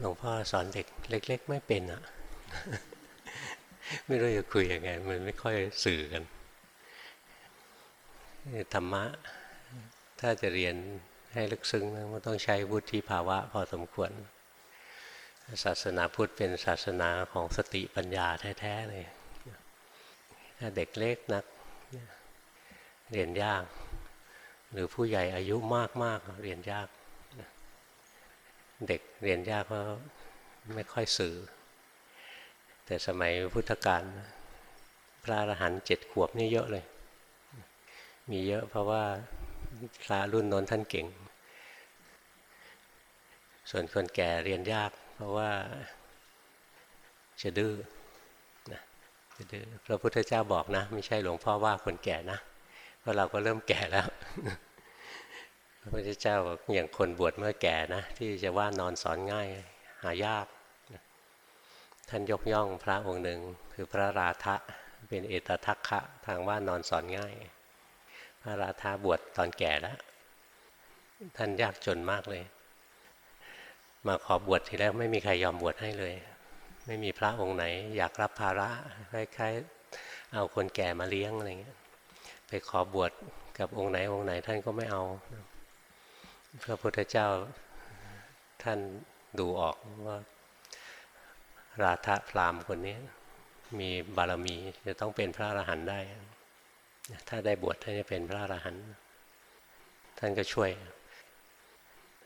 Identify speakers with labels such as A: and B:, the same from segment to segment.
A: หลวงพ่อสอนเด็กเล็ก ๆ ไม่เป็นอะ่ะ ไม่รู้จะคุยยังไง มันไม่ค่อยสื่อกันธรรมะ ถ้าจะเรียนให้ลึกซึ้งมันต้องใช้วุฒิภาวะพอสมควร ศาสนาพุทธเป็นศาสนาของสติปัญญาแท้ ๆ เลย ถ้าเด็กเล็กนัก เรียนยาก หรือผู้ใหญ่อายุมาก ๆ เรียนยาก เด็กเรียนยากเพราะไม่ค่อยสื่อ แต่สมัยพุทธกาลพระอรหันต์เจ็ดขวบนี่เยอะเลย มีเยอะเพราะว่าพระรุ่นนนท่านเก่ง ส่วนคนแก่เรียนยาก เพราะว่าจะดื้อนะจะดื้อพระพุทธเจ้าบอกนะ ไม่ใช่หลวงพ่อว่าคนแก่นะเพราะเราก็เริ่มแก่แล้ว พระพุทธเจ้าบอกอย่างคนบวชเมื่อแก่นะ ที่จะว่านอนสอนง่ายหายาก ท่านยกย่องพระองค์หนึ่ง คือพระราธะเป็นเอตทัคคะทางว่านอนสอนง่าย พระราธะบวชตอนแก่แล้ว ท่านยากจนมากเลย มาขอบวชทีแรกไม่มีใครยอมบวชให้เลย ไม่มีพระองค์ไหน อยากรับภาระคล้ายๆเอาคนแก่มาเลี้ยงอะไรเงี้ยไปขอบวชกับองค์ไหนองค์ไหนท่านก็ไม่เอา พระพุทธเจ้าท่านดูออกว่าราธะพรามคนนี้มีบารมีจะต้องเป็นพระอรหันต์ได้ ถ้าได้บวชท่านจะเป็นพระอรหันต์ท่านก็ช่วย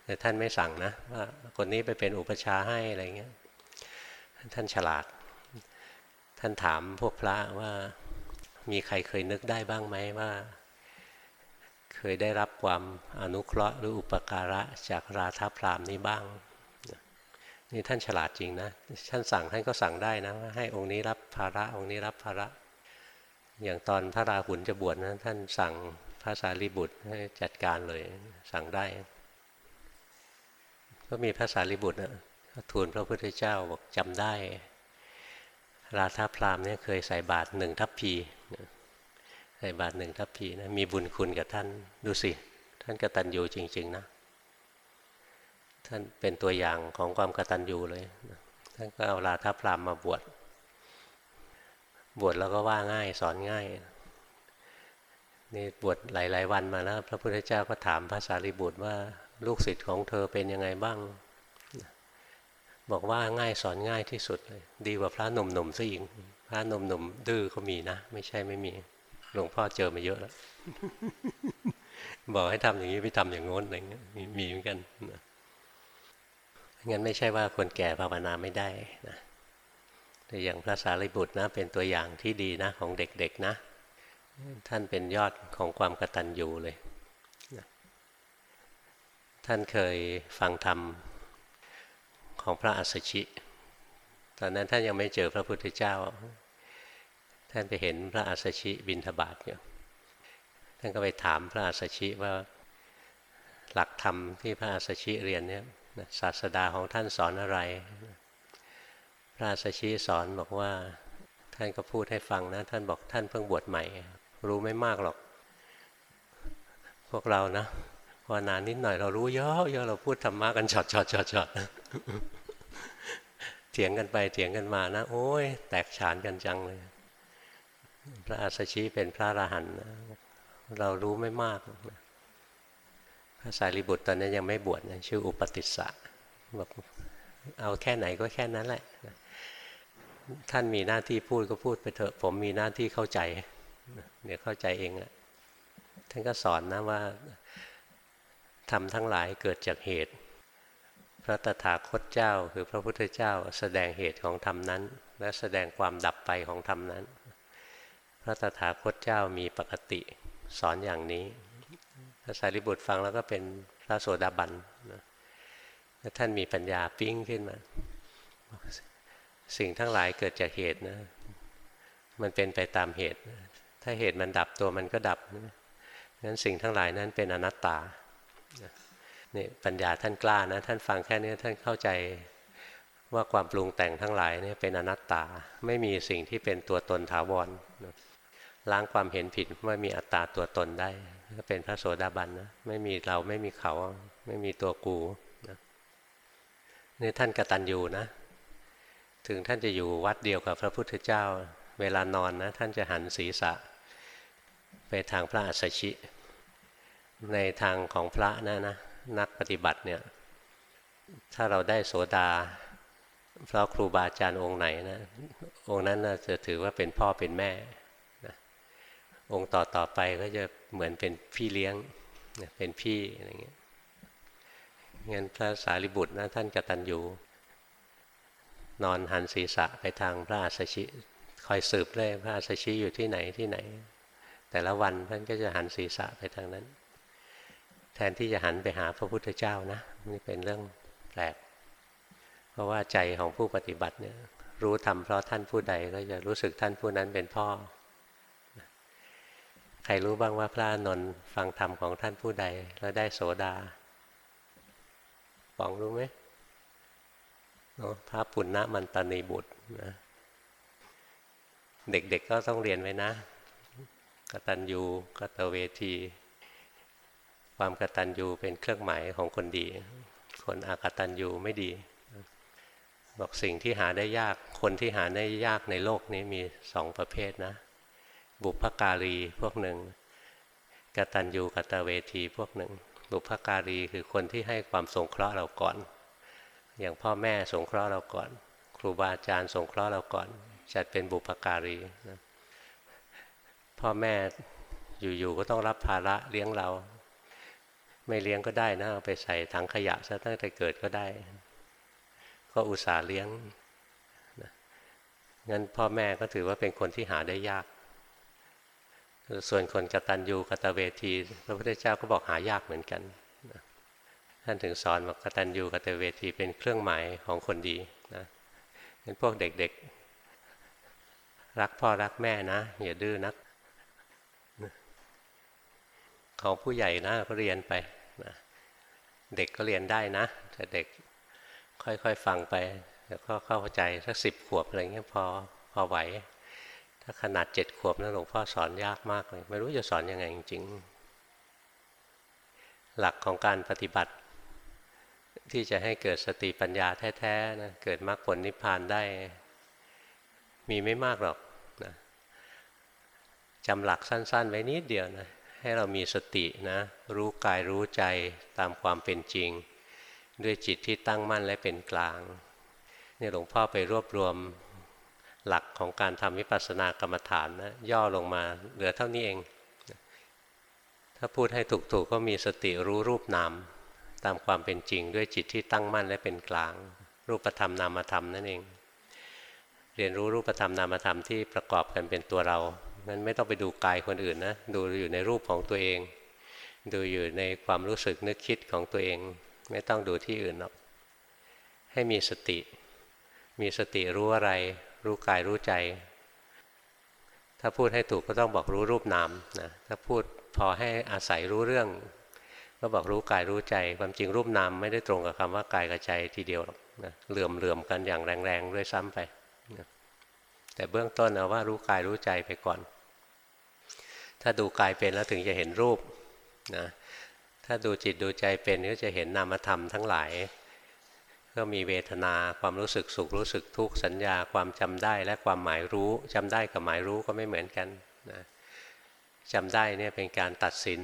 A: แต่ท่านไม่สั่งนะว่าคนนี้ไปเป็นอุปชาให้อะไรเงี้ยท่านฉลาด ท่านถามพวกพระว่ามีใครเคยนึกได้บ้างไหมว่า เคยได้รับความอนุเคราะห์หรืออุปการะจากราธาพรามนี้บ้าง นี่ท่านฉลาดจริงนะ ท่านสั่งท่านก็สั่งได้นะ ให้องค์นี้รับภาระองค์นี้รับภาระ อย่างตอนพระราหุลจะบวชนะท่านสั่งพระสารีบุตรให้จัดการเลยสั่งได้ ก็มีพระสารีบุตรนะทูลพระพุทธเจ้าบอกจำได้ ราธาพรามเนี่ยเคยใส่บาตรหนึ่งทัพพี ใส่บาตรหนึ่งทัพพีนะมีบุญคุณกับท่านดูสิ ท่านกตัญญูจริง ๆ นะ ท่านเป็นตัวอย่างของความกตัญญูเลย ท่านก็เอาลาทัพพรามมาบวชบวชแล้วก็ว่าง่ายสอนง่ายนี่บวชหลาย ๆ วันมาแล้ว พระพุทธเจ้าก็ถามพระสารีบุตรว่าลูกศิษย์ของเธอเป็นยังไงบ้าง บอกว่าง่ายสอนง่ายที่สุดเลย ดีกว่าพระหนุ่มๆซะอีกพระหนุ่มๆดื้อเขามีนะ ไม่ใช่ไม่มี หลวงพ่อเจอมาเยอะแล้วบอกให้ทำอย่างนี้ไปทำอย่างโน้นอะไรเงี้ยมีเหมือนกันงั้นไม่ใช่ว่าคนแก่ภาวนาไม่ได้นะแต่อย่างพระสารีบุตรนะ เป็นตัวอย่างที่ดีนะ ของเด็กๆนะ ท่านเป็นยอดของความกตัญญูเลยนะท่านเคยฟังธรรมของพระอัสสชิ ตอนนั้นท่านยังไม่เจอพระพุทธเจ้า ท่านไปเห็นพระอัสชิบินทบาทอยู่ท่านก็ไปถามพระอัสชิว่าหลักธรรมที่พระอัสชิเรียนเนี่ยศาสดาของท่านสอนอะไร พระอัสชิสอนบอกว่าท่านก็พูดให้ฟังนะ ท่านบอกท่านเพิ่งบวชใหม่ รู้ไม่มากหรอก พวกเรานะพอนานนิดหน่อยเรารู้เยอะเยอะเราพูดธรรมะกันช็อตช็อตช็อตช็อตเถียงกันไปเถียงกันมานะ โอ้ยแตกฉานกันจังเลย พระอัสสชิเป็นพระอรหันต์เรารู้ไม่มาก พระสารีบุตรตอนนั้นยังไม่บวชนะชื่ออุปติสสะบอกเอาแค่ไหนก็แค่นั้นแหละ ท่านมีหน้าที่พูดก็พูดไปเถอะ ผมมีหน้าที่เข้าใจ เดี๋ยวเข้าใจเองแหละท่านก็สอนนะว่าทำทั้งหลายเกิดจากเหตุ พระตถาคตเจ้าคือพระพุทธเจ้าแสดงเหตุของธรรมนั้น และแสดงความดับไปของธรรมนั้น พระตถาคตเจ้ามีปกติสอนอย่างนี้พระสารีบุตรฟังแล้วก็เป็นพระโสดาบันแล้วท่านมีปัญญาปิ้งขึ้นมา สิ่งทั้งหลายเกิดจากเหตุนะ มันเป็นไปตามเหตุ ถ้าเหตุมันดับตัวมันก็ดับนั้นสิ่งทั้งหลายนั้นเป็นอนัตตานี่ปัญญาท่านกล้านะท่านฟังแค่นี้ท่านเข้าใจว่าความปรุงแต่งทั้งหลายนี่เป็นอนัตตา ไม่มีสิ่งที่เป็นตัวตนถาวร ล้างความเห็นผิดว่ามีอัตตาตัวตนได้ก็เป็นพระโสดาบันนะไม่มีเราไม่มีเขา ไม่มีตัวกูนะนี่ท่านกตัญญูนะ ถึงท่านจะอยู่วัดเดียวกับพระพุทธเจ้า เวลานอนนะท่านจะหันศีรษะ ไปทางพระอัสชิ ในทางของพระนะนะนักปฏิบัติเนี่ยถ้าเราได้โสดาเพราะครูบาอาจารย์องค์ไหนนะองค์นั้นจะถือว่าเป็นพ่อเป็นแม่ องค์ต่อต่อไปก็จะเหมือนเป็นพี่เลี้ยงเป็นพี่อะไรเงี้ยงั้นพระสารีบุตรนะท่านกตัญญูนอนหันศีรษะไปทางพระอาสชิ คอยสืบเลยพระอาสชิอยู่ที่ไหนที่ไหน แต่ละวันท่านก็จะหันศีรษะไปทางนั้น แทนที่จะหันไปหาพระพุทธเจ้านะนี่เป็นเรื่องแปลกเพราะว่าใจของผู้ปฏิบัติเนี่ยรู้ทำเพราะท่านผู้ใดก็จะรู้สึกท่านผู้นั้นเป็นพ่อ รรู้บ้างว่าพระนนท์ฟังธรรมของท่านผู้ใด แล้วได้โสดาปองรู้ไหมพระปุณณมันตนีบุตรนะเด็กๆกก็ต้องเรียนไว้นะ กตัญญูกตเวที ความกตัญญูเป็นเครื่องหมายของคนดี คนอากตัญญูไม่ดี บอกสิ่งที่หาได้ยาก คนที่หาได้ยากในโลกนี้มีสองประเภทนะ บุพการีพวกหนึ่งกตัญญูกตเวทีพวกหนึ่ง บุพการีคือคนที่ให้ความสงเคราะห์เราก่อน อย่างพ่อแม่สงเคราะห์เราก่อน ครูบาอาจารย์สงเคราะห์เราก่อน จัดเป็นบุพการีนะพ่อแม่อยู่ๆก็ต้องรับภาระเลี้ยงเรา ไม่เลี้ยงก็ได้นะเอาไปใส่ถังขยะซะตั้งแต่เกิดก็ได้ ก็อุตส่าห์เลี้ยงนะงั้นพ่อแม่ก็ถือว่าเป็นคนที่หาได้ยาก ส่วนคนกตัญญูกตเวที พระพุทธเจ้าก็บอกหายากเหมือนกัน ท่านถึงสอนว่ากตัญญูกตเวทีเป็นเครื่องหมายของคนดีนะเป็นพวกเด็กๆ รักพ่อรักแม่นะ อย่าดื้อนัก ของผู้ใหญ่นะก็เรียนไปนะเด็กก็เรียนได้นะ แต่เด็กค่อยๆ ฟังไป แล้วก็เข้าใจสักสิบขวบอะไรเงี้ยพอพอไหว ขนาดเจ็ดขวบนะหลวงพ่อสอนยากมากเลย ไม่รู้จะสอนยังไงจริงๆ หลักของการปฏิบัติ ที่จะให้เกิดสติปัญญาแท้ๆนะเกิดมรรคผลนิพพานได้ มีไม่มากหรอกนะจำหลักสั้น ๆ ไว้นิดเดียวนะให้เรามีสตินะรู้กายรู้ใจตามความเป็นจริง ด้วยจิตที่ตั้งมั่นและเป็นกลางนี่หลวงพ่อไปรวบรวม หลักของการทำวิปัสสนากรรมฐานนะย่อลงมาเหลือเท่านี้เอง ถ้าพูดให้ถูกๆกก็มีสติรู้รูปนาม ตามความเป็นจริงด้วยจิตที่ตั้งมั่นและเป็นกลาง รูปธรรมนามธรรมนั่นเอง เรียนรู้รูปธรรมนามธรรมที่ประกอบกันเป็นตัวเรานั้นไม่ต้องไปดูกายคนอื่นนะดูอยู่ในรูปของตัวเอง ดูอยู่ในความรู้สึกนึกคิดของตัวเอง ไม่ต้องดูที่อื่นหรอกให้มีสติ มีสติรู้อะไร รู้กายรู้ใจ ถ้าพูดให้ถูกก็ต้องบอกรู้รูปนามนะถ้าพูดพอให้อาศัยรู้เรื่อง ก็บอกรู้กายรู้ใจ ความจริงรูปนามไม่ได้ตรงกับคำว่ากายกับใจทีเดียวหรอกนะเหลื่อมเหลื่อมกันอย่างแรงๆด้วยซ้ำไปนะแต่เบื้องต้นเอาว่ารู้กายรู้ใจไปก่อน ถ้าดูกายเป็นแล้วถึงจะเห็นรูปนะถ้าดูจิตดูใจเป็นก็จะเห็นนามธรรมทั้งหลาย ก็มีเวทนาความรู้สึกสุขรู้สึกทุกข์สัญญาความจำได้และความหมายรู้จำได้กับหมายรู้ก็ไม่เหมือนกันนะจำได้เนี่ยเป็นการตัดสิน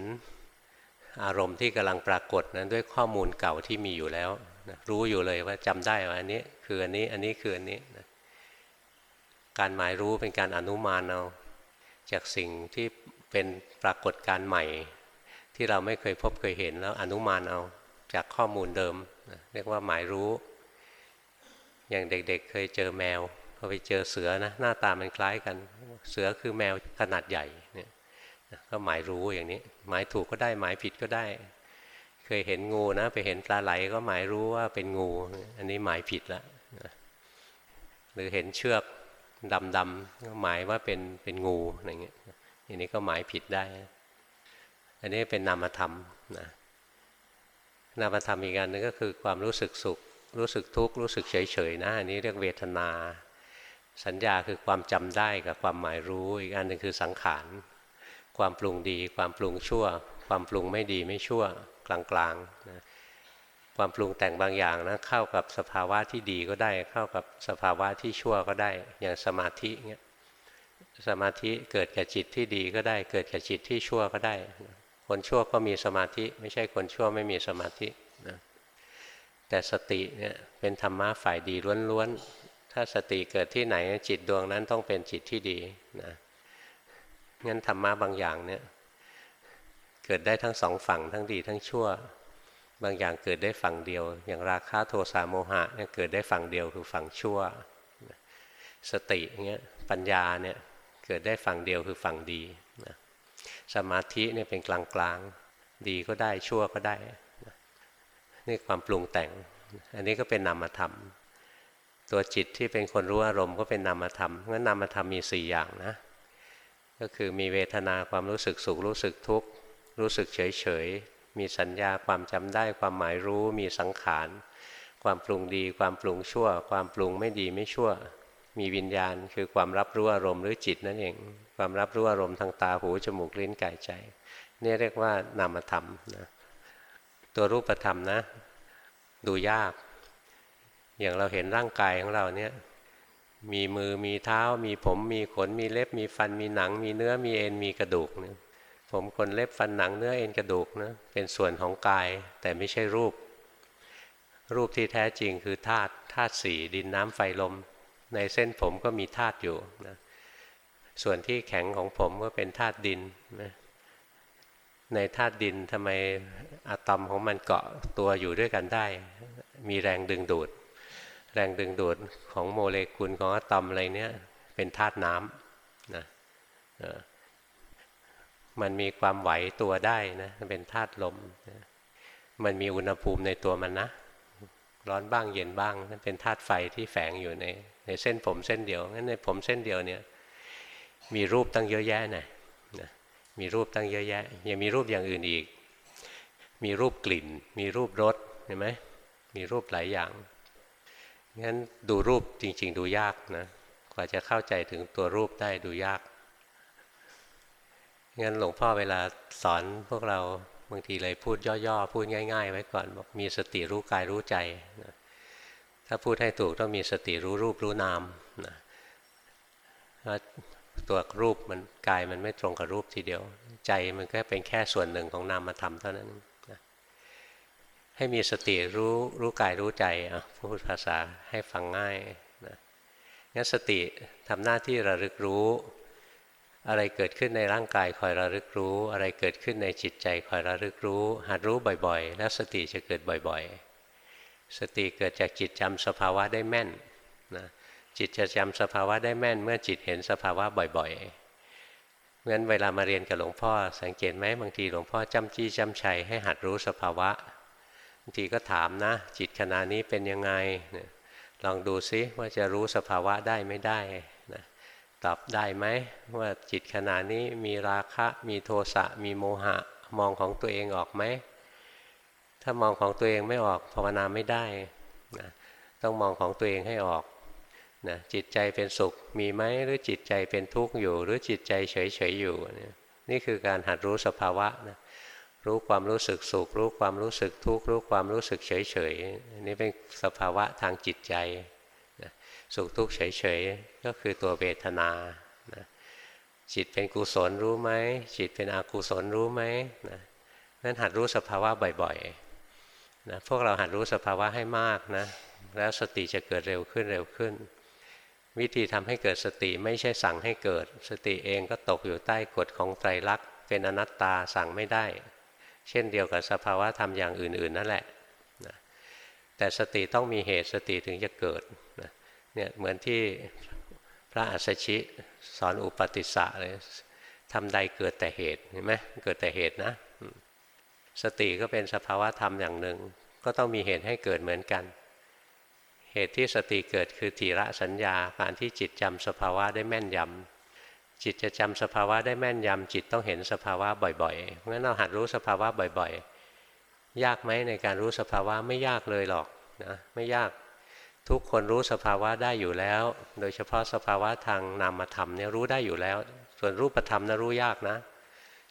A: อารมณ์ที่กำลังปรากฏนั้นด้วยข้อมูลเก่าที่มีอยู่แล้วนะรู้อยู่เลยว่าจำได้ว่าอันนี้คืออันนี้อันนี้คืออันนี้นะการหมายรู้เป็นการอนุมานเอาจากสิ่งที่เป็นปรากฏการใหม่ ที่เราไม่เคยพบเคยเห็นแล้วอนุมานเอาจากข้อมูลเดิม เรียกว่าหมายรู้ อย่างเด็กๆเเคยเจอแมวพอไปเจอเสือนะหน้าตามันคล้ายกัน เสือคือแมวขนาดใหญ่เนี่ยก็หมายรู้อย่างนี้ หมายถูกก็ได้หมายผิดก็ได้ เคยเห็นงูนะ ไปเห็นปลาไหลก็หมายรู้ว่าเป็นงู อันนี้หมายผิดล้วหรือเห็นเชือกดำๆก็หมายว่าเป็นเป็นงูอะไรเงี้ยอันนี้ก็หมายผิดได้ อันนี้เป็นนามธรรมนะ นามธรรมอีกอันนึงก็คือความรู้สึกสุข รู้สึกทุกข์รู้สึกเฉยๆนะอันนี้เรียกเวทนา สัญญาคือความจำได้กับความหมายรู้อีกอันหนึ่งคือสังขารความปรุงดี ความปรุงชั่ว ความปรุงไม่ดีไม่ชั่วกลางๆนะความปรุงแต่งบางอย่างนะเข้ากับสภาวะที่ดีก็ได้ เข้ากับสภาวะที่ชั่วก็ได้ อย่างสมาธิเงี้ยสมาธิเกิดกับจิตที่ดีก็ได้ เกิดกับจิตที่ชั่วก็ได้ คนชั่วก็มีสมาธิ ไม่ใช่คนชั่วไม่มีสมาธินะแต่สติเนี่ยเป็นธรรมะฝ่ายดีล้วนๆ ถ้าสติเกิดที่ไหนจิตดวงนั้นต้องเป็นจิตที่ดีนะงั้นธรรมะบางอย่างเนี่ยเกิดได้ทั้งสองฝั่งทั้งดีทั้งชั่ว บางอย่างเกิดได้ฝั่งเดียว อย่างราคะโทสะโมหะเนี่ยเกิดได้ฝั่งเดียวคือฝั่งชั่ว สติเงี้ยปัญญาเนี่ยเกิดได้ฝั่งเดียวคือฝั่งดีนะ สมาธิเนี่ยเป็นกลางกลางดีก็ได้ชั่วก็ได้ นี่ความปรุงแต่ง อันนี้ก็เป็นนามธรรม ตัวจิตที่เป็นคนรู้อารมณ์ก็เป็นนามธรรมงั้นนามธรรมมีสี่อย่างนะ ก็คือมีเวทนาความรู้สึกสุขรู้สึกทุกข์รู้สึกเฉยเฉยมีสัญญาความจำได้ความหมายรู้มีสังขาร ความปรุงดี ความปรุงชั่ว ความปรุงไม่ดีไม่ชั่ว มีวิญญาณคือความรับรู้อารมณ์หรือจิตนั่นเอง ความรับรู้อารมณ์ทางตาหูจมูกลิ้นกายใจนี่เรียกว่านามธรรมนะตัวรูปธรรมนะ ดูยาก อย่างเราเห็นร่างกายของเราเนี่ยมีมือมีเท้า มีผมมีขนมีเล็บ มีฟันมีหนัง มีเนื้อมีเอ็นมีกระดูกผมขนเล็บฟันหนังเนื้อเอ็นกระดูกนะเป็นส่วนของกาย แต่ไม่ใช่รูป รูปที่แท้จริงคือธาตุธาตุสี่ดินน้ำไฟลม ในเส้นผมก็มีธาตุอยู่นะ ส่วนที่แข็งของผมก็เป็นธาตุดินนะในธาตุดินทำไมอะตอมของมันเกาะตัวอยู่ด้วยกันได้ มีแรงดึงดูด แรงดึงดูดของโมเลกุลของอะตอมอะไรเนี้ยเป็นธาตุน้ำนะมันมีความไหวตัวได้นะเป็นธาตุลม มันมีอุณหภูมิในตัวมันนะ ร้อนบ้างเย็นบ้างนั่นเป็นธาตุไฟที่แฝงอยู่ในในเส้นผมเส้นเดียวงั้นในผมเส้นเดียวเนี่ย มีรูปตั้งเยอะแยะนะนะมีรูปตั้งเยอะแยะ ยังมีรูปอย่างอื่นอีก มีรูปกลิ่น มีรูปรสเห็นไหมมีรูปหลายอย่างงั้นดูรูปจริง ๆ ดูยากนะกว่าจะเข้าใจถึงตัวรูปได้ดูยากงั้นหลวงพ่อเวลาสอนพวกเราบางทีเลยพูดย่อๆ พูดง่าย ๆ ไว้ก่อนบอกมีสติรู้กายรู้ใจนะถ้าพูดให้ถูกต้องมีสติรู้รูปรู้นามนะ ตัวรูปมันกายมันไม่ตรงกับรูปทีเดียว ใจมันก็เป็นแค่ส่วนหนึ่งของนามธรรมเท่านั้นนะให้มีสติรู้รู้กายรู้ใจอะพูดภาษาให้ฟังง่ายนะงั้นสติทำหน้าที่ระลึกรู้ อะไรเกิดขึ้นในร่างกายคอยระลึกรู้ อะไรเกิดขึ้นในจิตใจคอยระลึกรู้ หัดรู้บ่อยๆ แล้วสติจะเกิดบ่อยๆ สติเกิดจากจิตจำสภาวะได้แม่นนะ จิตจะจำสภาวะได้แม่นเมื่อจิตเห็นสภาวะบ่อยๆงั้นเวลามาเรียนกับหลวงพ่อ สังเกตไหมบางทีหลวงพ่อจำจี้จำชัยให้หัดรู้สภาวะบางทีก็ถามนะ จิตขณะนี้เป็นยังไงลองดูซิว่าจะรู้สภาวะได้ไม่ได้ตอบได้ไหมว่าจิตขณะนี้มีราคะมีโทสะมีโมหะ มองของตัวเองออกไหมถ้ามองของตัวเองไม่ออกภาวนาไม่ได้นะต้องมองของตัวเองให้ออก นะจิตใจเป็นสุขมีไหมหรือจิตใจเป็นทุกข์อยู่ หรือจิตใจเฉยๆอยู่นี่คือการหัดรู้สภาวะนะรู้ความรู้สึกสุข รู้ความรู้สึกทุกข์รู้ความรู้สึกเฉยๆนี่เป็นสภาวะทางจิตใจสุขทุกข์เฉยๆก็คือตัวเวทนานะจิตเป็นกุศลรู้ไหมจิตเป็นอกุศลรู้ไหมนะนั่นหัดรู้สภาวะบ่อยๆนะพวกเราหัดรู้สภาวะให้มากนะแล้วสติจะเกิดเร็วขึ้นเร็วขึ้น วิธีทำให้เกิดสติไม่ใช่สั่งให้เกิด สติเองก็ตกอยู่ใต้กฎของไตรลักษณ์เป็นอนัตตาสั่งไม่ได้ เช่นเดียวกับสภาวะธรรมอย่างอื่น ๆ นั่นแหละนะแต่สติต้องมีเหตุสติถึงจะเกิดนะเนี่ยเหมือนที่พระอัสสชิสอนอุปติสสะเลยทำใดเกิดแต่เหตุเห็นไหมเกิดแต่เหตุนะ สติก็เป็นสภาวะธรรมอย่างหนึ่ง ก็ต้องมีเหตุให้เกิดเหมือนกัน เหตุที่สติเกิดคือทีระสัญญาการที่จิตจำสภาวะได้แม่นยำจิตจะจำสภาวะได้แม่นยำจิตต้องเห็นสภาวะบ่อยๆเพราะงั้นเราหัดรู้สภาวะบ่อยๆ ยากไหมในการรู้สภาวะไม่ยากเลยหรอกนะไม่ยากทุกคนรู้สภาวะได้อยู่แล้ว โดยเฉพาะสภาวะทางนามธรรมเนี่ยรู้ได้อยู่แล้ว ส่วนรูปธรรมนะรู้ยากนะ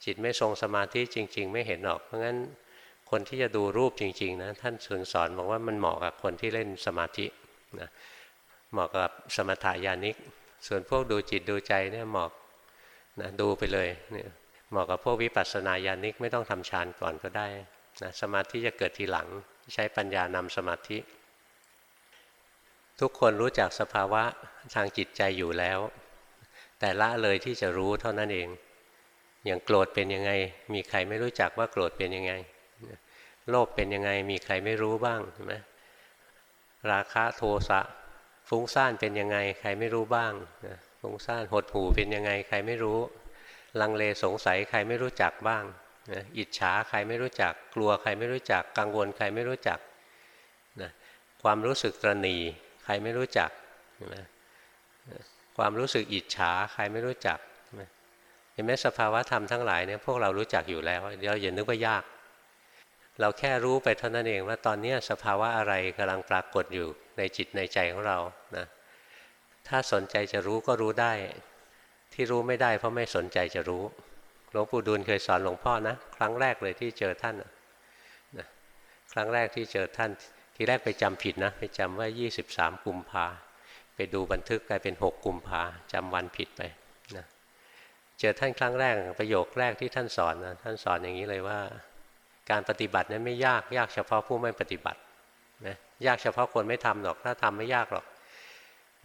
A: จิตไม่ทรงสมาธิจริง ๆ ไม่เห็นหรอกเพราะงั้น คนที่จะดูรูปจริงๆนะท่านถึงสอนบอกว่ามันเหมาะกับคนที่เล่นสมาธินะเหมาะกับสมถายานิก ส่วนพวกดูจิตดูใจเนี่ยเหมาะนะดูไปเลยเนี่ยเหมาะกับพวกวิปัสสนาญาณิกไม่ต้องทำฌานก่อนก็ได้นะสมาธิจะเกิดทีหลังใช้ปัญญานำสมาธิ ทุกคนรู้จักสภาวะทางจิตใจอยู่แล้ว แต่ละเลยที่จะรู้เท่านั้นเอง อย่างโกรธเป็นยังไง มีใครไม่รู้จักว่าโกรธเป็นยังไง โลภเป็นยังไงมีใครไม่รู้บ้างใช่ไหมราคะโทสะฟุ้งซ่านเป็นยังไงใครไม่รู้บ้างฟุ้งซ่านหดหูเป็นยังไงใครไม่รู้ ลังเลสงสัยใครไม่รู้จักบ้างนะอิจฉาใครไม่รู้จัก กลัวใครไม่รู้จัก กังวลใครไม่รู้จักนะความรู้สึกตรณีใครไม่รู้จักนะความรู้สึกอิจฉาใครไม่รู้จักเห็นไหมสภาวะธรรมทั้งหลายเนี่ยพวกเรารู้จักอยู่แล้วเดี๋ยวอย่านึกว่ายาก เราแค่รู้ไปเท่านั้นเองว่าตอนนี้สภาวะอะไรกำลังปรากฏอยู่ในจิตในใจของเรานะถ้าสนใจจะรู้ก็รู้ได้ ที่รู้ไม่ได้เพราะไม่สนใจจะรู้หลวงปู่ดูลเคยสอนหลวงพ่อนะครั้งแรกเลยที่เจอท่านนะครั้งแรกที่เจอท่าน ทีแรกไปจำผิดนะไปจำว่า 23 กุมภาไปดูบันทึกกลายเป็น 6 กุมภาจำวันผิดไปนะเจอท่านครั้งแรกประโยคแรกที่ท่านสอนนะท่านสอนอย่างนี้เลยว่า การปฏิบัตินั้นไม่ยากยากเฉพาะผู้ไม่ปฏิบัตินะยากเฉพาะคนไม่ทำหรอกถ้าทำไม่ยากหรอก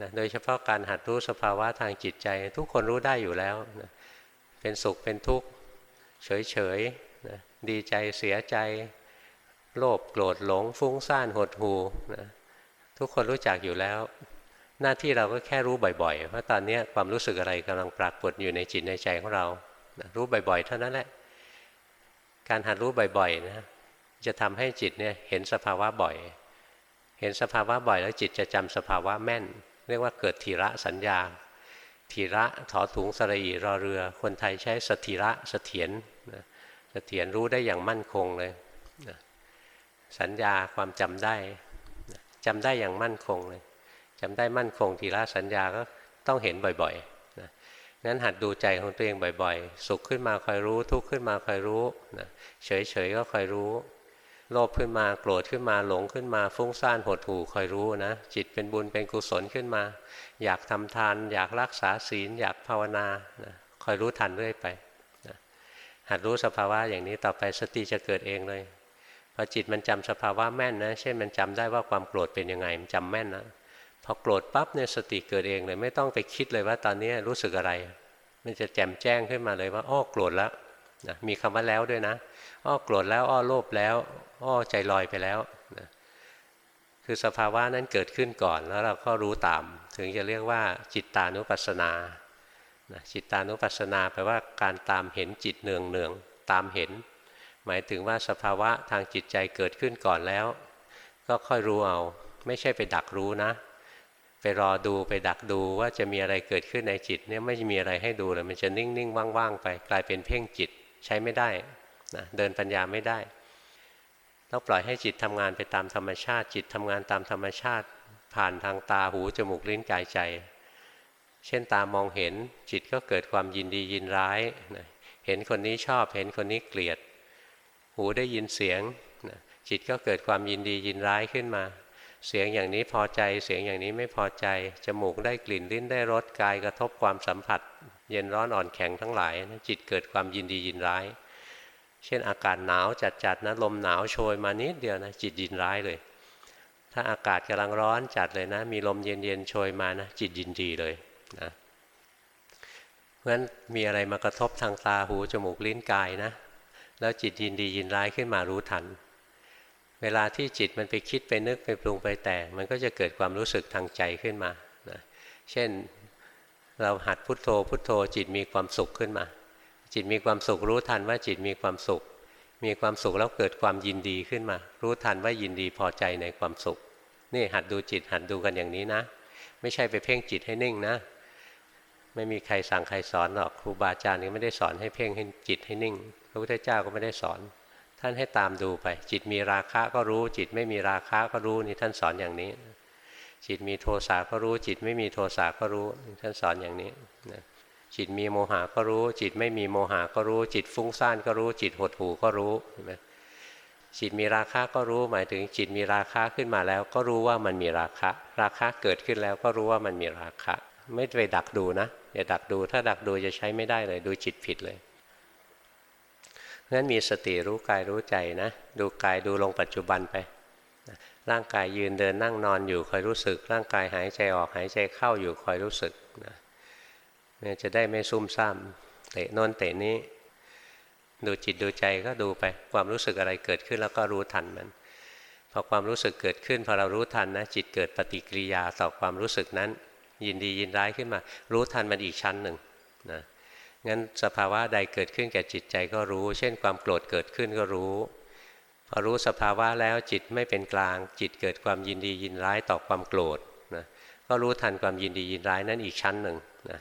A: นะโดยเฉพาะการหัดรู้สภาวะทางจิตใจ ทุกคนรู้ได้อยู่แล้วนะเป็นสุขเป็นทุกข์เฉยๆนะดีใจเสียใจ โลภโกรธหลง ฟุ้งซ่านหดหูนะทุกคนรู้จักอยู่แล้ว หน้าที่เราก็แค่รู้บ่อยๆเพราตอนนี้ความรู้สึกอะไรกำลังปรากฏอยู่ในจิตในใจของเรานะรู้บ่อยๆ เท่านั้นแหละ การหัดรู้บ่อยๆนะจะทำให้จิตเนี่ยเห็นสภาวะบ่อย เห็นสภาวะบ่อยแล้วจิตจะจำสภาวะแม่น เรียกว่าเกิดทีระสัญญาทีระถอถุงสระอีรอเรือ คนไทยใช้สถิระเสถียรนะเสถียรรู้ได้อย่างมั่นคงเลยนะสัญญาความจำได้นะจำได้อย่างมั่นคงเลยจำได้มั่นคงทีละสัญญาก็ต้องเห็นบ่อยๆ นั้นหัดดูใจของตัวเองบ่อยๆ สุขขึ้นมาคอยรู้ ทุกข์ขึ้นมาคอยรู้นะเฉยๆก็คอยรู้ โลภขึ้นมาโกรธขึ้นมาหลงขึ้นมาฟุ้งซ่านหดหู่คอยรู้นะ จิตเป็นบุญเป็นกุศลขึ้นมา อยากทำทาน อยากรักษาศีล อยากภาวนานะคอยรู้ทันเรื่อยไปนะหัดรู้สภาวะอย่างนี้ต่อไปสติจะเกิดเองเลยพอจิตมันจำสภาวะแม่นนะเช่นมันจำได้ว่าความโกรธเป็นยังไงมันจำแม่นนะ อโกรธปั๊บเนี่ยสติเกิดเองเลย ไม่ต้องไปคิดเลยว่าตอนนี้รู้สึกอะไร มันจะแจ่มแจ้งขึ้นมาเลยว่าอ้อโกรธแล้วนะมีคำว่าแล้วด้วยนะอ้อโกรธแล้วอ้อโลภแล้วอ้อใจลอยไปแล้วนะคือสภาวะนั้นเกิดขึ้นก่อนแล้วเราก็รู้ตาม ถึงจะเรียกว่าจิตตานุปัสสนาจิตตานุปัสสนาแปลว่าการตามเห็นจิตเนืองเนืองตามเห็น หมายถึงว่าสภาวะทางจิตใจเกิดขึ้นก่อนแล้ว ก็ค่อยรู้เอา ไม่ใช่ไปดักรู้นะ ไปรอดูไปดักดูว่าจะมีอะไรเกิดขึ้นในจิตเนี่ยไม่มีอะไรให้ดูเลยมันจะนิ่งๆว่างๆไป กลายเป็นเพ่งจิตใช้ไม่ได้นะเดินปัญญาไม่ได้ต้องปล่อยให้จิตทำงานไปตามธรรมชาติ จิตทำงานตามธรรมชาติ ผ่านทางตาหูจมูกลิ้นกายใจ เช่นตามองเห็นจิตก็เกิดความยินดียินร้ายเห็นคนนี้ชอบ เห็นคนนี้เกลียด หูได้ยินเสียงจิตก็เกิดความยินดียินร้ายขึ้นมา เสียงอย่างนี้พอใจเสียงอย่างนี้ไม่พอใจ จมูกได้กลิ่นลิ้นได้รสกายกระทบความสัมผัส เย็นร้อนอ่อนแข็งทั้งหลายจิตเกิดความยินดียินร้าย เช่นอากาศหนาวจัดๆนะลมหนาวโชยมานิดเดียวนะจิตยินร้ายเลย ถ้าอากาศกำลังร้อนจัดเลยนะ มีลมเย็นๆโชยมานะจิตยินดีเลยนะเพราะฉะนั้นมีอะไรมากระทบทางตาหูจมูกลิ้นกายนะ แล้วจิตยินดียินร้ายขึ้นมารู้ทัน เวลาที่จิตมันไปคิดไปนึกไปปรุงไปแต่งมันก็จะเกิดความรู้สึกทางใจขึ้นมานะเช่นเราหัดพุทโธพุทโธ จิตมีความสุขขึ้นมา จิตมีความสุขรู้ทันว่าจิตมีความสุข มีความสุขแล้วเกิดความยินดีขึ้นมา รู้ทันว่ายินดีพอใจในความสุข นี่หัดดูจิตหัดดูกันอย่างนี้นะ ไม่ใช่ไปเพ่งจิตให้นิ่งนะ ไม่มีใครสั่งใครสอนหรอกครูบาอาจารย์ก็ไม่ได้สอนให้เพ่งให้จิตให้นิ่งพระพุทธเจ้าก็ไม่ได้สอน ท่านให้ตามดูไป จิตมีราคะก็รู้ จิตไม่มีราคะก็รู้นี่ท่านสอนอย่างนี้ จิตมีโทสะก็รู้ จิตไม่มีโทสะก็รู้ท่านสอนอย่างนี้นะจิตมีโมหะก็รู้ จิตไม่มีโมหะก็รู้ จิตฟุ้งซ่านก็รู้ จิตหดหู่ก็รู้เห็นไหมจิตมีราคะก็รู้หมายถึงจิตมีราคะขึ้นมาแล้ว ก็รู้ว่ามันมีราคะ ราคะเกิดขึ้นแล้วก็รู้ว่ามันมีราคะ ไม่ไปดักดูนะอย่าดักดูถ้าดักดูจะใช้ไม่ได้เลย ดูจิตผิดเลย งั้นมีสติรู้กายรู้ใจนะ ดูกายดูลงปัจจุบันไป ร่างกายยืนเดินนั่งนอนอยู่คอยรู้สึก ร่างกายหายใจออกหายใจเข้าอยู่คอยรู้สึกนะเนี่ยจะได้ไม่ซุ่มซ่ามเตะโน้นเตะนี้ ดูจิตดูใจก็ดูไป ความรู้สึกอะไรเกิดขึ้นแล้วก็รู้ทันมันพอความรู้สึกเกิดขึ้นพอเรารู้ทันนะจิตเกิดปฏิกิริยาต่อความรู้สึกนั้น ยินดียินร้ายขึ้นมา รู้ทันมันอีกชั้นหนึ่งนะ งั้นสภาวะใดเกิดขึ้นแก่จิตใจก็รู้ เช่นความโกรธเกิดขึ้นก็รู้พอรู้สภาวะแล้วจิตไม่เป็นกลาง จิตเกิดความยินดียินร้ายต่อความโกรธนะก็รู้ทันความยินดียินร้ายนั้นอีกชั้นหนึ่งนะ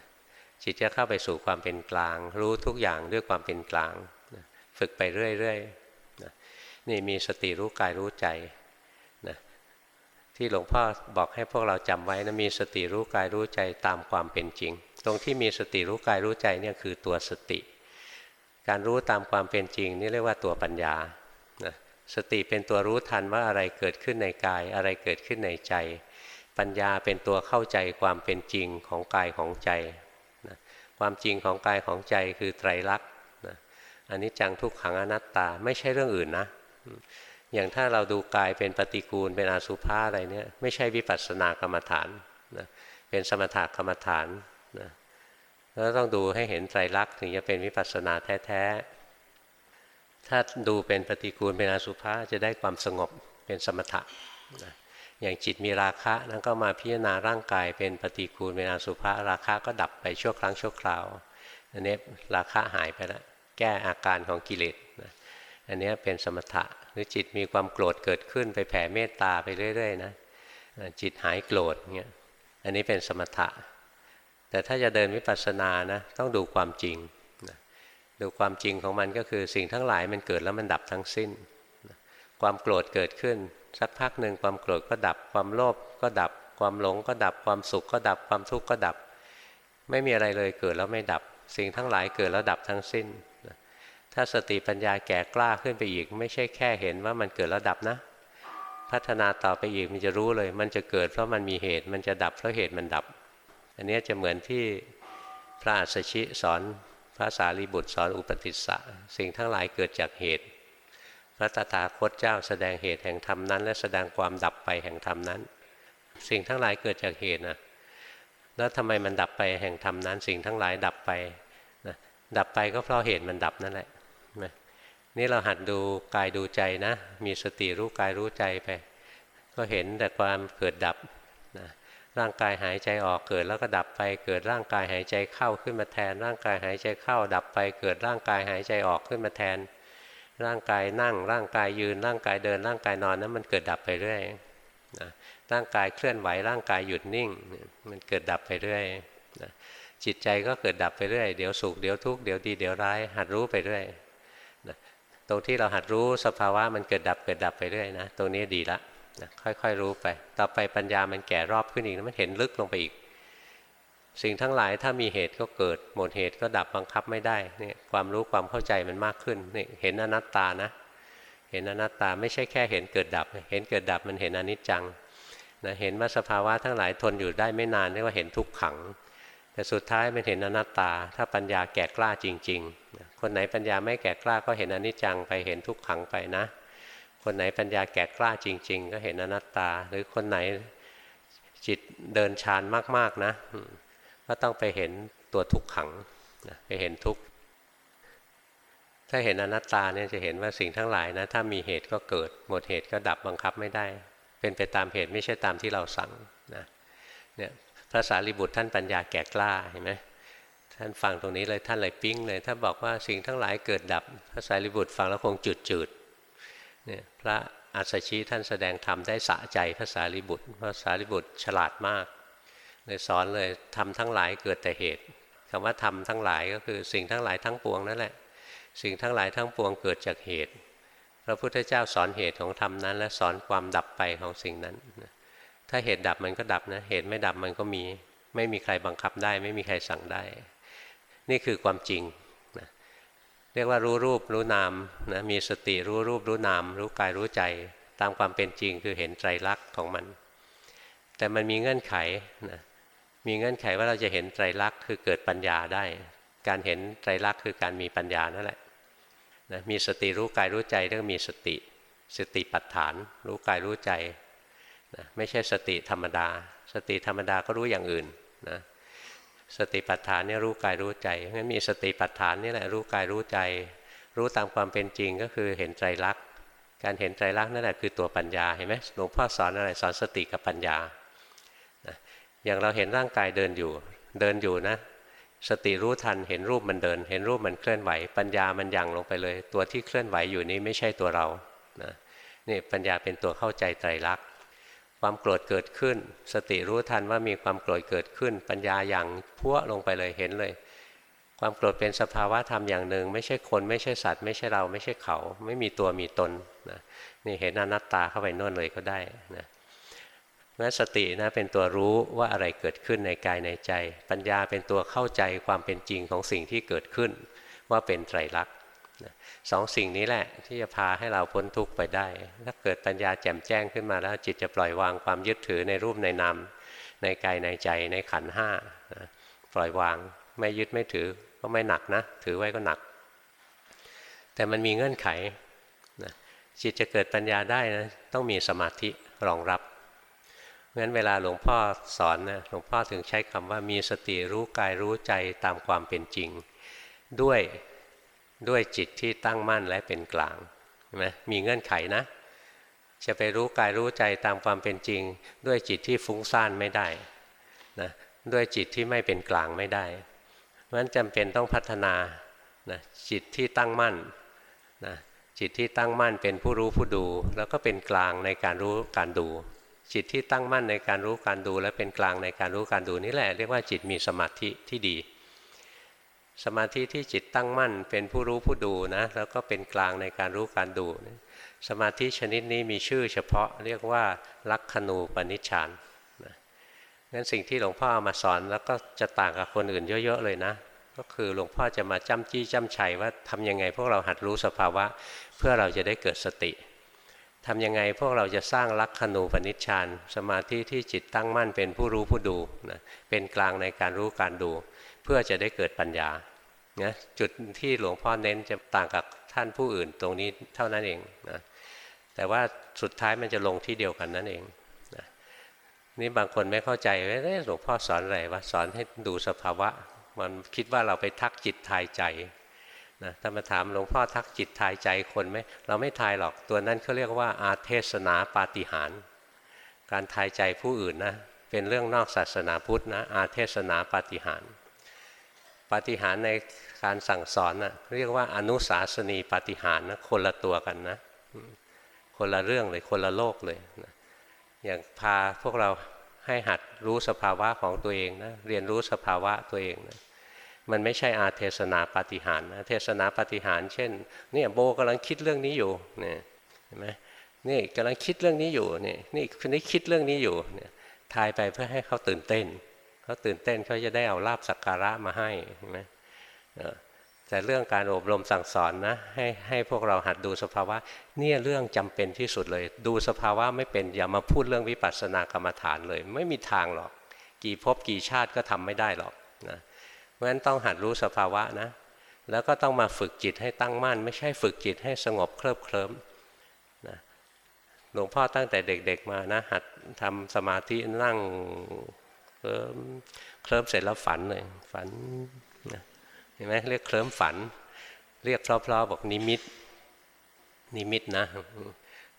A: จิตจะเข้าไปสู่ความเป็นกลาง รู้ทุกอย่างด้วยความเป็นกลางนะฝึกไปเรื่อยๆนะนี่มีสติรู้กายรู้ใจนะที่หลวงพ่อบอกให้พวกเราจำไว้นะมีสติรู้กายรู้ใจตามความเป็นจริง ตรงที่มีสติรู้กายรู้ใจเนี่ยคือตัวสติ การรู้ตามความเป็นจริงนี่เรียกว่าตัวปัญญานะสติเป็นตัวรู้ทันว่าอะไรเกิดขึ้นในกาย อะไรเกิดขึ้นในใจ ปัญญาเป็นตัวเข้าใจความเป็นจริงของกายของใจนะความจริงของกายของใจคือไตรลักษณ์นะอันนี้จังทุกขังอนัตตาไม่ใช่เรื่องอื่นนะอย่างถ้าเราดูกายเป็นปฏิกูลเป็นอาสุภาอะไรเนี่ยไม่ใช่วิปัสสนากรรมฐานนะเป็นสมถกรรมฐาน นะแล้วต้องดูให้เห็นไตรลักษณ์ถึงจะเป็นวิปัสสนาแท้ๆ ถ้าดูเป็นปฏิกูลเป็นอสุภะจะได้ความสงบเป็นสมถะนะอย่างจิตมีราคะนั้นก็มาพิจารณาร่างกายเป็นปฏิกูลเป็นอสุภะราคะก็ดับไปชั่วครั้งชั่วคราวอันนี้ราคะหายไปแล้วแก้อาการของกิเลสนะอันนี้เป็นสมถะหรือจิตมีความโกรธเกิดขึ้นไปแผ่เมตตาไปเรื่อยๆนะจิตหายโกรธเงี้ยอันนี้เป็นสมถะ แต่ถ้าจะเดินวิปัสสนานะต้องดูความจริงนะดูความจริงของมันก็คือสิ่งทั้งหลายมันเกิดแล้วมันดับทั้งสิ้นนะความโกรธเกิดขึ้น สักพักหนึ่งความโกรธก็ดับ ความโลภก็ดับ ความหลงก็ดับ ความสุขก็ดับ ความทุกข์ก็ดับ ไม่มีอะไรเลยเกิดแล้วไม่ดับ สิ่งทั้งหลายเกิดแล้วดับทั้งสิ้นนะถ้าสติปัญญาแก่กล้าขึ้นไปอีก ไม่ใช่แค่เห็นว่ามันเกิดแล้วดับนะ พัฒนาต่อไปอีกมันจะรู้เลย มันจะเกิดเพราะมันมีเหตุ มันจะดับเพราะเหตุมันดับ อันนี้จะเหมือนที่พระอัสสชิสอนพระสารีบุตรสอนอุปติสสะสิ่งทั้งหลายเกิดจากเหตุ พระตถาคตเจ้าแสดงเหตุแห่งธรรมนั้น และแสดงความดับไปแห่งธรรมนั้น สิ่งทั้งหลายเกิดจากเหตุนะแล้วทำไมมันดับไปแห่งธรรมนั้น สิ่งทั้งหลายดับไปนะดับไปก็เพราะเหตุมันดับนั่นแหละนะนี่เราหัดดูกายดูใจนะ มีสติรู้กายรู้ใจไป ก็เห็นแต่ความเกิดดับนะ ร่างกายหายใจออกเกิดแล้วก็ดับไป เกิดร่างกายหายใจเข้าขึ้นมาแทน ร่างกายหายใจเข้าดับไป เกิดร่างกายหายใจออกขึ้นมาแทน ร่างกายนั่ง ร่างกายยืน ร่างกายเดิน ร่างกายนอนนั้นมันเกิดดับไปเรื่อยนะร่างกายเคลื่อนไหวร่างกายหยุดนิ่ง มันเกิดดับไปเรื่อยนะจิตใจก็เกิดดับไปเรื่อยเดี๋ยวสุขเดี๋ยวทุกข์เดี๋ยวดีเดี๋ยวร้ายหัดรู้ไปเรื่อยนะตรงที่เราหัดรู้สภาวะมันเกิดดับเกิดดับไปเรื่อยนะตรงนี้ดีละ นะค่อยๆรู้ไป ต่อไปปัญญามันแก่รอบขึ้นอีกมันเห็นลึกลงไปอีก สิ่งทั้งหลายถ้ามีเหตุก็เกิด หมดเหตุก็ดับบังคับไม่ได้นี่ความรู้ความเข้าใจมันมากขึ้นนี่เห็นอนัตตานะ เห็นอนัตตาไม่ใช่แค่เห็นเกิดดับ เห็นเกิดดับมันเห็นอนิจจังนะเห็นว่าสภาวะทั้งหลายทนอยู่ได้ไม่นานเรียกว่าเห็นทุกขัง แต่สุดท้ายมันเห็นอนัตตา ถ้าปัญญาแก่กล้าจริงๆ คนไหนปัญญาไม่แก่กล้าก็เห็นอนิจจังไปเห็นทุกขังไปนะ คนไหนปัญญาแก่กล้าจริง ๆ ก็เห็นอนัตตา หรือคนไหนจิตเดินฌานมากๆนะก็ต้องไปเห็นตัวทุกขังไปเห็นทุกถ้าเห็นอนัตตาเนี่ยจะเห็นว่าสิ่งทั้งหลายนะถ้ามีเหตุก็เกิด หมดเหตุก็ดับบังคับไม่ได้ เป็นไปตามเหตุไม่ใช่ตามที่เราสั่งนะเนี่ยพระสารีบุตรท่านปัญญาแก่กล้าเห็นไหมท่านฟังตรงนี้เลยท่านเลยปิ้งเลยถ้าบอกว่าสิ่งทั้งหลายเกิดดับ พระสารีบุตรฟังแล้วคงจืดจืด เนี่ยพระอัสชีท่านแสดงธรรมได้สะใจพระสารีบุตรพระสารีบุตรฉลาดมากเลยสอนเลยทำทั้งหลายเกิดแต่เหตุคำว่าทำทั้งหลายก็คือสิ่งทั้งหลายทั้งปวงนั่นแหละ สิ่งทั้งหลายทั้งปวงเกิดจากเหตุ พระพุทธเจ้าสอนเหตุของธรรมนั้น และสอนความดับไปของสิ่งนั้น ถ้าเหตุดับมันก็ดับนะเหตุไม่ดับมันก็มี ไม่มีใครบังคับได้ ไม่มีใครสั่งได้ นี่คือความจริง รียกว่ารู้รูปรู้นามนะมีสติรู้รูปรู้นาม รู้กายรู้ใจ ตามความเป็นจริงคือเห็นไตรลักษณ์ของมัน แต่มันมีเงื่อนไขนะมีเงื่อนไขว่าเราจะเห็นไตรลักษณ์คือเกิดปัญญาได้ การเห็นไตรลักษณ์คือการมีปัญญานั่นแหละนะมีสติรู้กายรู้ใจเรียกมีสติ สติปัฏฐาน รู้กายรู้ใจนะไม่ใช่สติธรรมดา สติธรรมดาก็รู้อย่างอื่นนะ สติปัฏฐานเนี่ยรู้กายรู้ใจงั้นมีสติปัฏฐานนี่แหละรู้กายรู้ใจ รู้ตามความเป็นจริงก็คือเห็นไตรลักการเห็นไตรลักนั่นแหละคือตัวปัญญาเห็นไหมหลวงพ่อสอนอะไรสอนสติกับปัญญาอย่างเราเห็นร่างกายเดินอยู่ เดินอยู่นะ สติรู้ทันเห็นรูปมันเดิน เห็นรูปมันเคลื่อนไหว ปัญญามันยังลงไปเลย ตัวที่เคลื่อนไหวอยู่นี้ไม่ใช่ตัวเรานะนี่ปัญญาเป็นตัวเข้าใจไตรลักษณ์ ความโกรธเกิดขึ้น สติรู้ทันว่ามีความโกรธเกิดขึ้น ปัญญาอย่างพัวลงไปเลยเห็นเลย ความโกรธเป็นสภาวะธรรมอย่างหนึ่ง ไม่ใช่คนไม่ใช่สัตว์ ไม่ใช่เราไม่ใช่เขา ไม่มีตัวมีตนนะนี่เห็นอนัตตาเข้าไปน่นเลยก็ได้นะงั้นสตินะเป็นตัวรู้ว่าอะไรเกิดขึ้นในกายในใจ ปัญญาเป็นตัวเข้าใจความเป็นจริงของสิ่งที่เกิดขึ้น ว่าเป็นไตรลักษณ์ สองสิ่งนี้แหละที่จะพาให้เราพ้นทุกข์ไปได้ ถ้าเกิดปัญญาแจ่มแจ้งขึ้นมาแล้ว จิตจะปล่อยวางความยึดถือในรูปในนามในกายในใจในขันห้าปล่อยวางไม่ยึดไม่ถือก็ไม่หนักนะ ถือไว้ก็หนัก แต่มันมีเงื่อนไขนะจิตจะเกิดปัญญาได้นะต้องมีสมาธิรองรับงั้นเวลาหลวงพ่อสอนนะหลวงพ่อถึงใช้คำว่ามีสติรู้กายรู้ใจตามความเป็นจริง ด้วย ด้วยจิตที่ตั้งมั่นและเป็นกลางใช่ไหมมีเงื่อนไขนะ จะไปรู้กายรู้ใจตามความเป็นจริง ด้วยจิตที่ฟุ้งซ่านไม่ได้นะด้วยจิตที่ไม่เป็นกลางไม่ได้เพราะฉะนั้นจำเป็นต้องพัฒนานะจิตที่ตั้งมั่นนะจิตที่ตั้งมั่นเป็นผู้รู้ผู้ดู แล้วก็เป็นกลางในการรู้การดู จิตที่ตั้งมั่นในการรู้การดู และเป็นกลางในการรู้การดูนี่แหละเรียกว่าจิตมีสมาธิที่ดี สมาธิที่จิตตั้งมั่น เป็นผู้รู้ผู้ดูนะแล้วก็เป็นกลางในการรู้การดู สมาธิชนิดนี้มีชื่อเฉพาะเรียกว่าลักขณูปนิชฌานนะงั้นสิ่งที่หลวงพ่อมาสอนแล้วก็จะต่างกับคนอื่นเยอะ ๆ เลยนะ ก็คือหลวงพ่อจะมาจ้ำจี้จ้ำชัยว่าทำยังไงพวกเราหัดรู้สภาวะ เพื่อเราจะได้เกิดสติทำยังไงพวกเราจะสร้างลักขณูปนิชฌานสมาธิที่จิตตั้งมั่นเป็นผู้รู้ผู้ดูนะเป็นกลางในการรู้การดู เพื่อจะได้เกิดปัญญา นะจุดที่หลวงพ่อเน้นจะต่างกับท่านผู้อื่นตรงนี้เท่านั้นเองนะแต่ว่าสุดท้ายมันจะลงที่เดียวกันนั่นเองนะนี่บางคนไม่เข้าใจว่าหลวงพ่อสอนอะไรวะสอนให้ดูสภาวะ มันคิดว่าเราไปทักจิตทายใจนะถ้ามาถามหลวงพ่อทักจิตทายใจคนไหมเราไม่ทายหรอกตัวนั้นเขาเรียกว่าอาเทศนาปาฏิหารการทายใจผู้อื่นนะเป็นเรื่องนอกศาสนาพุทธนะอาเทศนาปาฏิหารปาฏิหารใน การสั่งสอนนะเรียกว่าอนุสาสนีปฏิหารนะคนละตัวกันนะ คนละเรื่องเลยคนละโลกเลยนะอย่างพาพวกเราให้หัดรู้สภาวะของตัวเองนะเรียนรู้สภาวะตัวเองนะมันไม่ใช่อาเทศนาปฏิหารนะเทศนาปฏิหารเช่นเนี่ยโบกำลังคิดเรื่องนี้อยู่เนี่ยเห็นไหมนี่กำลังคิดเรื่องนี้อยู่นี่นี่คนนี้คิดเรื่องนี้อยู่เนี่ยทายไปเพื่อให้เขาตื่นเต้นเขาตื่นเต้นเขาจะได้เอาลาบสักการะมาให้ใช่ไหม แต่เรื่องการอบรมสั่งสอนนะให้ให้พวกเราหัดดูสภาวะเนี่ยเรื่องจำเป็นที่สุดเลย ดูสภาวะไม่เป็นอย่ามาพูดเรื่องวิปัสสนากรรมฐานเลย ไม่มีทางหรอก กี่ภพกี่ชาติก็ทำไม่ได้หรอกนะเพราะฉะนั้นต้องหัดรู้สภาวะนะ แล้วก็ต้องมาฝึกจิตให้ตั้งมั่น ไม่ใช่ฝึกจิตให้สงบเคลิบเคลิ้มนะหลวงพ่อตั้งแต่เด็กๆมานะหัดทำสมาธินั่งเคลิ้มเคลิ้มเสร็จแล้วฝันเลยฝัน ห็นไหมเรียกเคลิ้มฝัน เรียกเพลาๆบอกนิมิต นิมิตนะ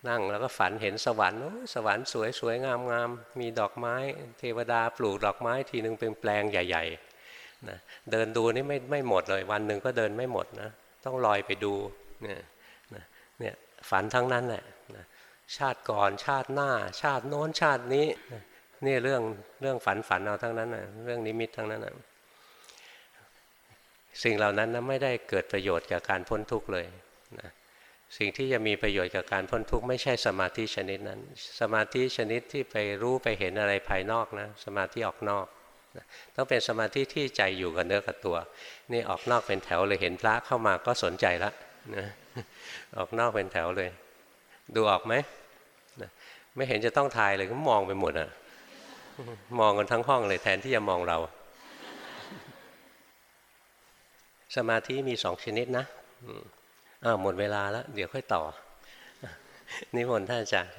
A: นั่งแล้วก็ฝันเห็นสวรรค์สวรรค์สวยสวยงามงามมีดอกไม้ เทวดาปลูกดอกไม้ทีหนึ่งเป็นแปลงใหญ่ๆนะเดินดูนี่ไม่ไม่หมดเลย วันหนึ่งก็เดินไม่หมดนะ ต้องลอยไปดูเนี่ยเนี่ยฝันทั้งนั้นแหละชาติก่อนชาติหน้า ชาติโน้นชาตินี้นี่เรื่องเรื่องฝันฝันเอาทั้งนั้นนะเรื่องนิมิตทั้งนั้นนะ สิ่งเหล่านั้นนะไม่ได้เกิดประโยชน์กับการพ้นทุกข์เลยนะสิ่งที่จะมีประโยชน์กับการพ้นทุกข์ไม่ใช่สมาธิชนิดนั้น สมาธิชนิดที่ไปรู้ไปเห็นอะไรภายนอกนะสมาธิออกนอกต้องเป็นสมาธิที่ใจอยู่กับเนื้อกับตัว นี่ออกนอกเป็นแถวเลยเห็นพระเข้ามาก็สนใจละนะออกนอกเป็นแถวเลย ดูออกไหมนะไม่เห็นจะต้องทายเลยก็มองไปหมดอะมองกันทั้งห้องเลยแทนที่จะมองเรา สมาธิมีสองชนิดนะอ้าวหมดเวลาแล้ว เดี๋ยวค่อยต่อ นิมนต์ท่านอาจารย์